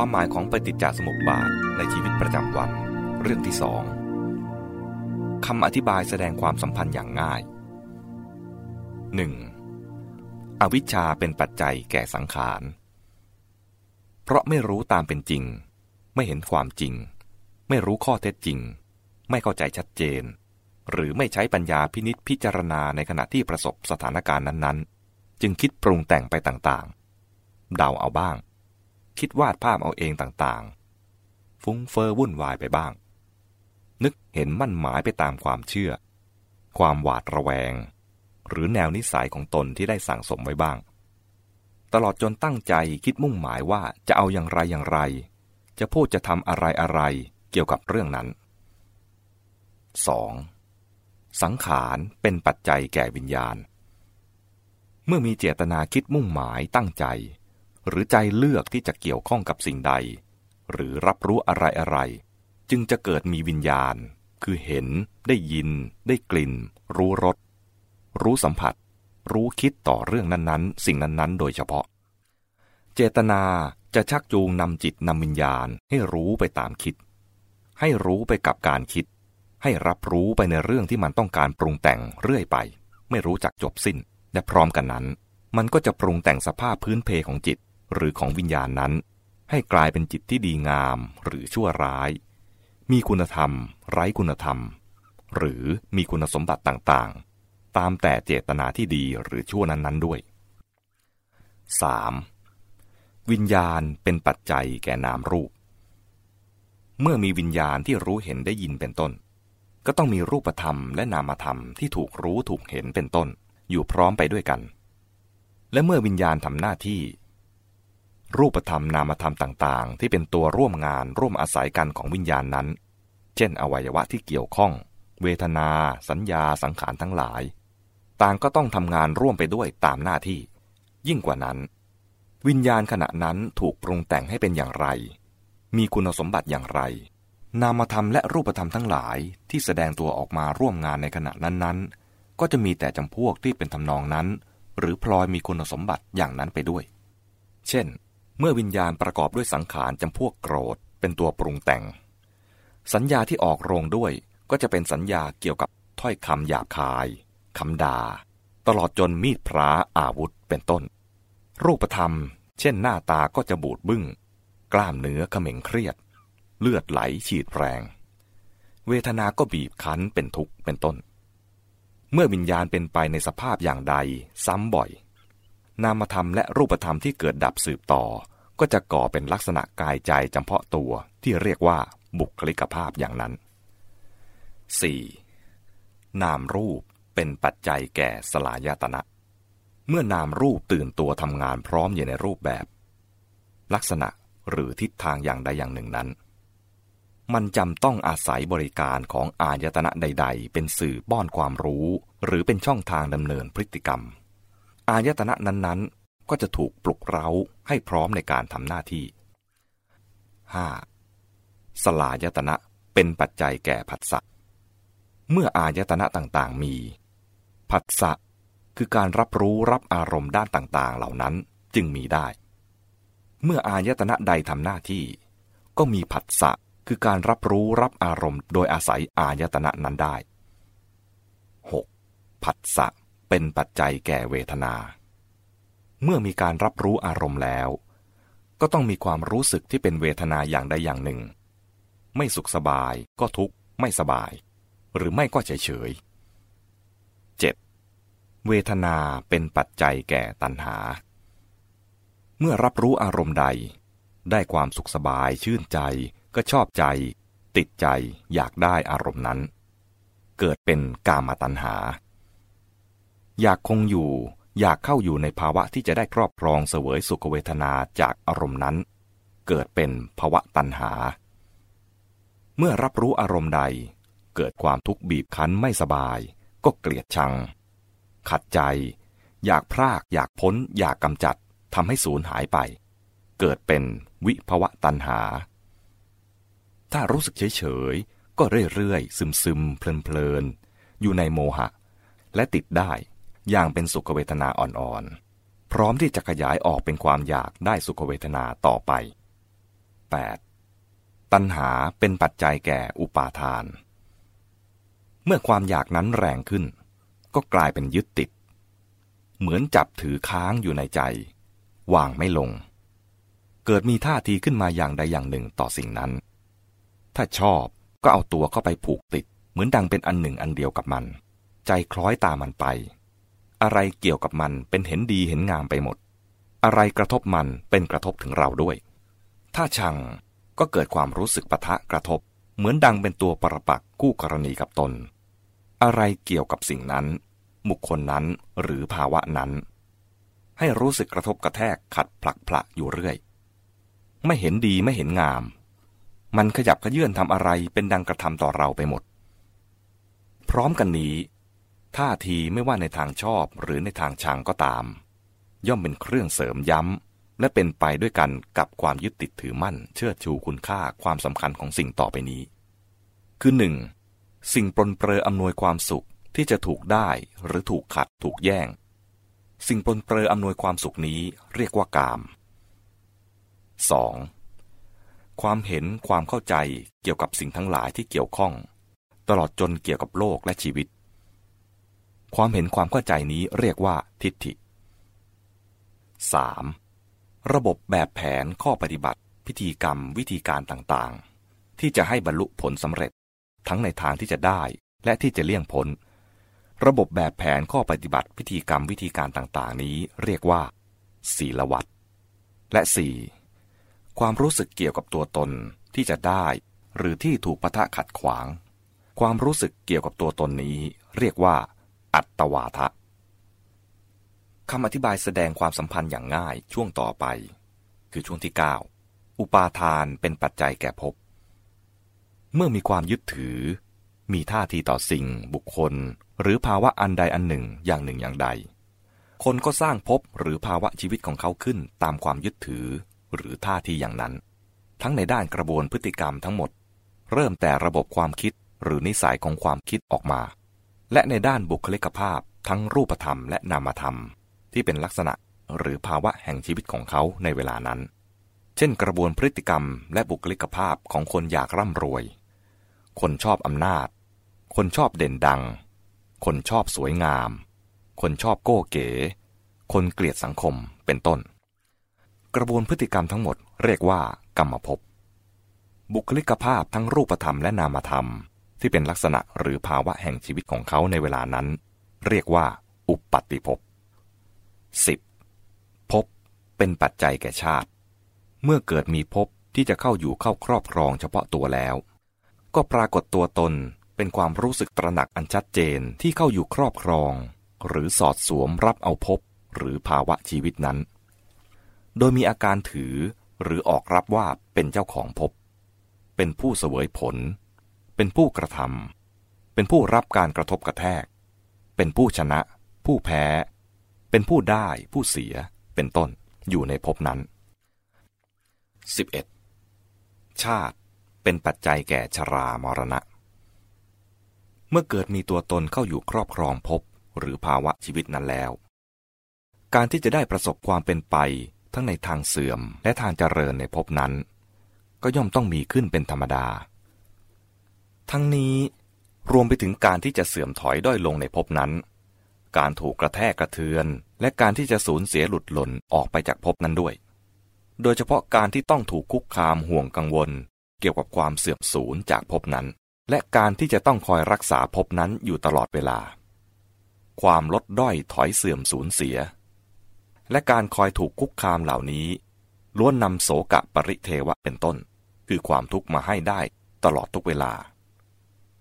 ความหมายของปฏิจจสมุปบาทในชีวิตประจำวัน เรื่องที่สองคำอธิบายแสดงความสัมพันธ์อย่างง่าย 1. อวิชชาเป็นปัจจัยแก่สังขาร เพราะไม่รู้ตามเป็นจริง ไม่เห็นความจริง ไม่รู้ข้อเท็จจริง ไม่เข้าใจชัดเจน หรือไม่ใช้ปัญญาพินิษพิจารณาในขณะที่ประสบสถานการณ์นั้นๆ จึงคิดปรุงแต่งไปต่างๆ เดาเอาบ้าง คิดวาดภาพเอาเองต่างๆ ฟุ้งเฟอ้อวุ่นวายไปบ้าง นึกเห็นมั่นหมายไปตามความเชื่อ ความหวาดระแวง หรือแนวนิสัยของตนที่ได้สั่งสมไว้บ้าง ตลอดจนตั้งใจคิดมุ่งหมายว่าจะเอาอย่างไรอย่างไร จะพูดจะทำอะไรอะไรเกี่ยวกับเรื่องนั้น 2. สังขารเป็นปัจจัยแก่วิญญาณ เมื่อมีเจตนาคิดมุ่งหมายตั้งใจ หรือใจเลือกที่จะเกี่ยวข้องกับสิ่งใด หรือรับรู้อะไรอะไร จึงจะเกิดมีวิญญาณ คือเห็น ได้ยิน ได้กลิ่น รู้รส รู้สัมผัส รู้คิดต่อเรื่องนั้นๆ สิ่งนั้นๆ โดยเฉพาะ เจตนาจะชักจูงนำจิตนำวิญญาณให้รู้ไปตามคิด ให้รู้ไปกับการคิด ให้รับรู้ไปในเรื่องที่มันต้องการปรุงแต่งเรื่อยไป ไม่รู้จักจบสิ้น และพร้อมกันนั้น มันก็จะปรุงแต่งสภาพพื้นเพของจิต หรือของวิญญาณนั้น ให้กลายเป็นจิตที่ดีงามหรือชั่วร้าย มีคุณธรรม ไร้คุณธรรม หรือมีคุณสมบัติต่างๆ ตามแต่เจตนาที่ดีหรือชั่วนั้นๆด้วย 3. วิญญาณเป็นปัจจัยแก่นามรูป เมื่อมีวิญญาณที่รู้เห็นได้ยินเป็นต้น ก็ต้องมีรูปธรรมและนามธรรมที่ถูกรู้ถูกเห็นเป็นต้น อยู่พร้อมไปด้วยกัน และเมื่อวิญญาณทำหน้าที่ รูปธรรมนามธรรมต่างๆ ที่เป็นตัวร่วมงานร่วมอาศัยกันของวิญญาณนั้น เช่น อวัยวะที่เกี่ยวข้อง เวทนา สัญญาสังขารทั้งหลาย ต่างก็ต้องทำงานร่วมไปด้วยตามหน้าที่ ยิ่งกว่านั้น วิญญาณขณะนั้นถูกปรุงแต่งให้เป็นอย่างไร มีคุณสมบัติอย่างไร นามธรรมและรูปธรรมทั้งหลายที่แสดงตัวออกมาร่วมงานในขณะนั้นๆ ก็จะมีแต่จำพวกที่เป็นทำนองนั้น หรือพลอยมีคุณสมบัติอย่างนั้นไปด้วย เช่น เมื่อวิญญาณประกอบด้วยสังขารจำพวกโกรธเป็นตัวปรุงแต่ง สัญญาที่ออกโรงด้วยก็จะเป็นสัญญาเกี่ยวกับถ้อยคำหยาบคายคำด่า ตลอดจนมีดพระอาวุธเป็นต้น รูปธรรม เช่นหน้าตาก็จะบูดบึง้ง กล้ามเนื้อเขม่งเครียด เลือดไหลฉีดแรง เวทนาก็บีบคั้นเป็นทุกข์เป็นต้น เมื่อวิญญาณเป็นไปในสภาพอย่างใดซ้ำบ่อย นามธรรมและรูปธรรมที่เกิดดับสืบต่อ ก็จะก่อเป็นลักษณะกายใจจำเพาะตัวที่เรียกว่าบุคลิกภาพอย่างนั้น 4. นามรูปเป็นปัจจัยแก่สลายตนะ เมื่อนามรูปตื่นตัวทำงานพร้อมอยู่ในรูปแบบ ลักษณะหรือทิศทางอย่างใดอย่างหนึ่งนั้น มันจำต้องอาศัยบริการของอายตนะใด ๆ เป็นสื่อป้อนความรู้ หรือเป็นช่องทางดำเนินพฤติกรรม อายตนะนั้นๆ ก็จะถูกปลุกเร้าให้พร้อมในการทำหน้าที่ 5. สลายตนะเป็นปัจจัยแก่ผัสสะ เมื่ออายตนะต่างๆมี ผัสสะคือการรับรู้รับอารมณ์ด้านต่างๆ เหล่านั้นจึงมีได้ เมื่ออายตนะใดทำหน้าที่ ก็มีผัสสะคือการรับรู้รับอารมณ์โดยอาศัยอายตนะนั้นได้ 6. ผัสสะ เป็นปัจจัยแก่เวทนา เมื่อมีการรับรู้อารมณ์แล้ว ก็ต้องมีความรู้สึกที่เป็นเวทนาอย่างใดอย่างหนึ่ง ไม่สุขสบายก็ทุกข์ไม่สบาย หรือไม่ก็เฉยเฉย 7. เวทนาเป็นปัจจัยแก่ตัณหา เมื่อรับรู้อารมณ์ใด ได้ความสุขสบายชื่นใจก็ชอบใจ ติดใจอยากได้อารมณ์นั้น เกิดเป็นกามาตัณหา อยากคงอยู่ อยากเข้าอยู่ในภาวะที่จะได้ครอบครองเสวยสุขเวทนาจากอารมณ์นั้น เกิดเป็นภาวะตัณหา เมื่อรับรู้อารมณ์ใด เกิดความทุกข์บีบคั้นไม่สบาย ก็เกลียดชัง ขัดใจ อยากพรากอยากพ้น อยากกำจัดทำให้สูญหายไป เกิดเป็นวิภวะตัณหา ถ้ารู้สึกเฉยๆก็เรื่อยๆซึมๆเพลินๆอยู่ในโมหะ และติดได้ อย่างเป็นสุขเวทนาอ่อนๆ พร้อมที่จะขยายออกเป็นความอยากได้สุขเวทนาต่อไป 8. ตัณหาเป็นปัจจัยแก่อุปาทาน เมื่อความอยากนั้นแรงขึ้น ก็กลายเป็นยึดติด เหมือนจับถือค้างอยู่ในใจ วางไม่ลง เกิดมีท่าทีขึ้นมาอย่างใดอย่างหนึ่งต่อสิ่งนั้น ถ้าชอบก็เอาตัวเข้าไปผูกติด เหมือนดังเป็นอันหนึ่งอันเดียวกับมัน ใจคล้อยตามมันไป อะไรเกี่ยวกับมันเป็นเห็นดีเห็นงามไปหมด อะไรกระทบมันเป็นกระทบถึงเราด้วย ถ้าชังก็เกิดความรู้สึกปะทะกระทบ เหมือนดังเป็นตัวปรปักกู้กรณีกับตน อะไรเกี่ยวกับสิ่งนั้น บุคคลนั้นหรือภาวะนั้น ให้รู้สึกกระทบกระแทกขัดผลักผละอยู่เรื่อย ไม่เห็นดีไม่เห็นงาม มันขยับขยื่นทำอะไรเป็นดังกระทำต่อเราไปหมด พร้อมกันนี้ ท่าทีไม่ว่าในทางชอบหรือในทางชังก็ตาม ย่อมเป็นเครื่องเสริมย้ำ และเป็นไปด้วยกันกับความยึดติดถือมั่น เชื่อชูคุณค่าความสำคัญของสิ่งต่อไปนี้ คือหนึ่งสิ่งปรนเปรออำนวยความสุขที่จะถูกได้หรือถูกขัดถูกแย่ง สิ่งปนเปื้ออำนวยความสุขนี้เรียกว่ากาม 2. ความเห็นความเข้าใจเกี่ยวกับสิ่งทั้งหลายที่เกี่ยวข้อง ตลอดจนเกี่ยวกับโลกและชีวิต ความเห็นความเข้าใจนี้เรียกว่าทิฏฐิ 3. ระบบแบบแผนข้อปฏิบัติ พิธีกรรมวิธีการต่างๆ ที่จะให้บรรลุผลสำเร็จ ทั้งในทางที่จะได้และที่จะเลี่ยงพ้นระบบแบบแผนข้อปฏิบัติพิธีกรรมวิธีการต่างๆ นี้เรียกว่า ศีลวัตรและ 4. ความรู้สึกเกี่ยวกับตัวตนที่จะได้ หรือที่ถูกปะทะขัดขวาง ความรู้สึกเกี่ยวกับตัวตนนี้ เรียกว่า อัตวาทะคำอธิบายแสดงความสัมพันธ์อย่างง่ายช่วงต่อไป คือช่วงที่ 9 อุปาทานเป็นปัจจัยแก่ภพเมื่อมีความยึดถือ มีท่าทีต่อสิ่ง บุคคล หรือภาวะอันใดอันหนึ่งอย่างหนึ่งอย่างใด คนก็สร้างภพหรือภาวะชีวิตของเขาขึ้นตามความยึดถือ หรือท่าทีอย่างนั้น ทั้งในด้านกระบวนพฤติกรรมทั้งหมด เริ่มแต่ระบบความคิดหรือนิสัยของความคิดออกมา และในด้านบุคลิกภาพทั้งรูปธรรมและนามธรรม ที่เป็นลักษณะหรือภาวะแห่งชีวิตของเขาในเวลานั้น เช่นกระบวนพฤติกรรมและบุคลิกภาพของคนอยากร่ำรวย คนชอบอำนาจ คนชอบเด่นดัง คนชอบสวยงาม คนชอบโก้เก๋ คนเกลียดสังคมเป็นต้น กระบวนพฤติกรรมทั้งหมดเรียกว่ากรรมภพบุคลิกภาพทั้งรูปธรรมและนามธรรม ที่เป็นลักษณะหรือภาวะแห่งชีวิตของเขาในเวลานั้น เรียกว่า อุปปัติภพ 10. ภพเป็นปัจจัยแก่ชาติ เมื่อเกิดมีภพที่จะเข้าอยู่เข้าครอบครองเฉพาะตัวแล้ว ก็ปรากฏตัวตนเป็นความรู้สึกตระหนักอันชัดเจนที่เข้าอยู่ครอบครอง หรือสอดสวมรับเอาภพหรือภาวะชีวิตนั้น โดยมีอาการถือหรือออกรับว่าเป็นเจ้าของภพเป็นผู้เสวยผล เป็นผู้กระทำเป็นผู้รับการกระทบกระแทก เป็นผู้ชนะ ผู้แพ้ เป็นผู้ได้ผู้เสีย เป็นต้นอยู่ในภพนั้น 11. ชาติเป็นปัจจัยแก่ชรามรณะ เมื่อเกิดมีตัวตนเข้าอยู่ครอบครองภพหรือภาวะชีวิตนั้นแล้ว การที่จะได้ประสบความเป็นไปทั้งในทางเสื่อมและทางเจริญในภพนั้น ก็ย่อมต้องมีขึ้นเป็นธรรมดา ทั้งนี้รวมไปถึงการที่จะเสื่อมถอยด้อยลงในภพนั้น การถูกกระแทกกระเทือน และการที่จะสูญเสียหลุดหล่นออกไปจากภพนั้นด้วย โดยเฉพาะการที่ต้องถูกคุกคามห่วงกังวล เกี่ยวกับความเสื่อมสูญจากภพนั้น และการที่จะต้องคอยรักษาภพนั้นอยู่ตลอดเวลา ความลดด้อยถอยเสื่อมสูญเสีย และการคอยถูกคุกคามเหล่านี้ล้วนนำโสกะปริเทวะเป็นต้น คือความทุกข์มาให้ได้ตลอดทุกเวลา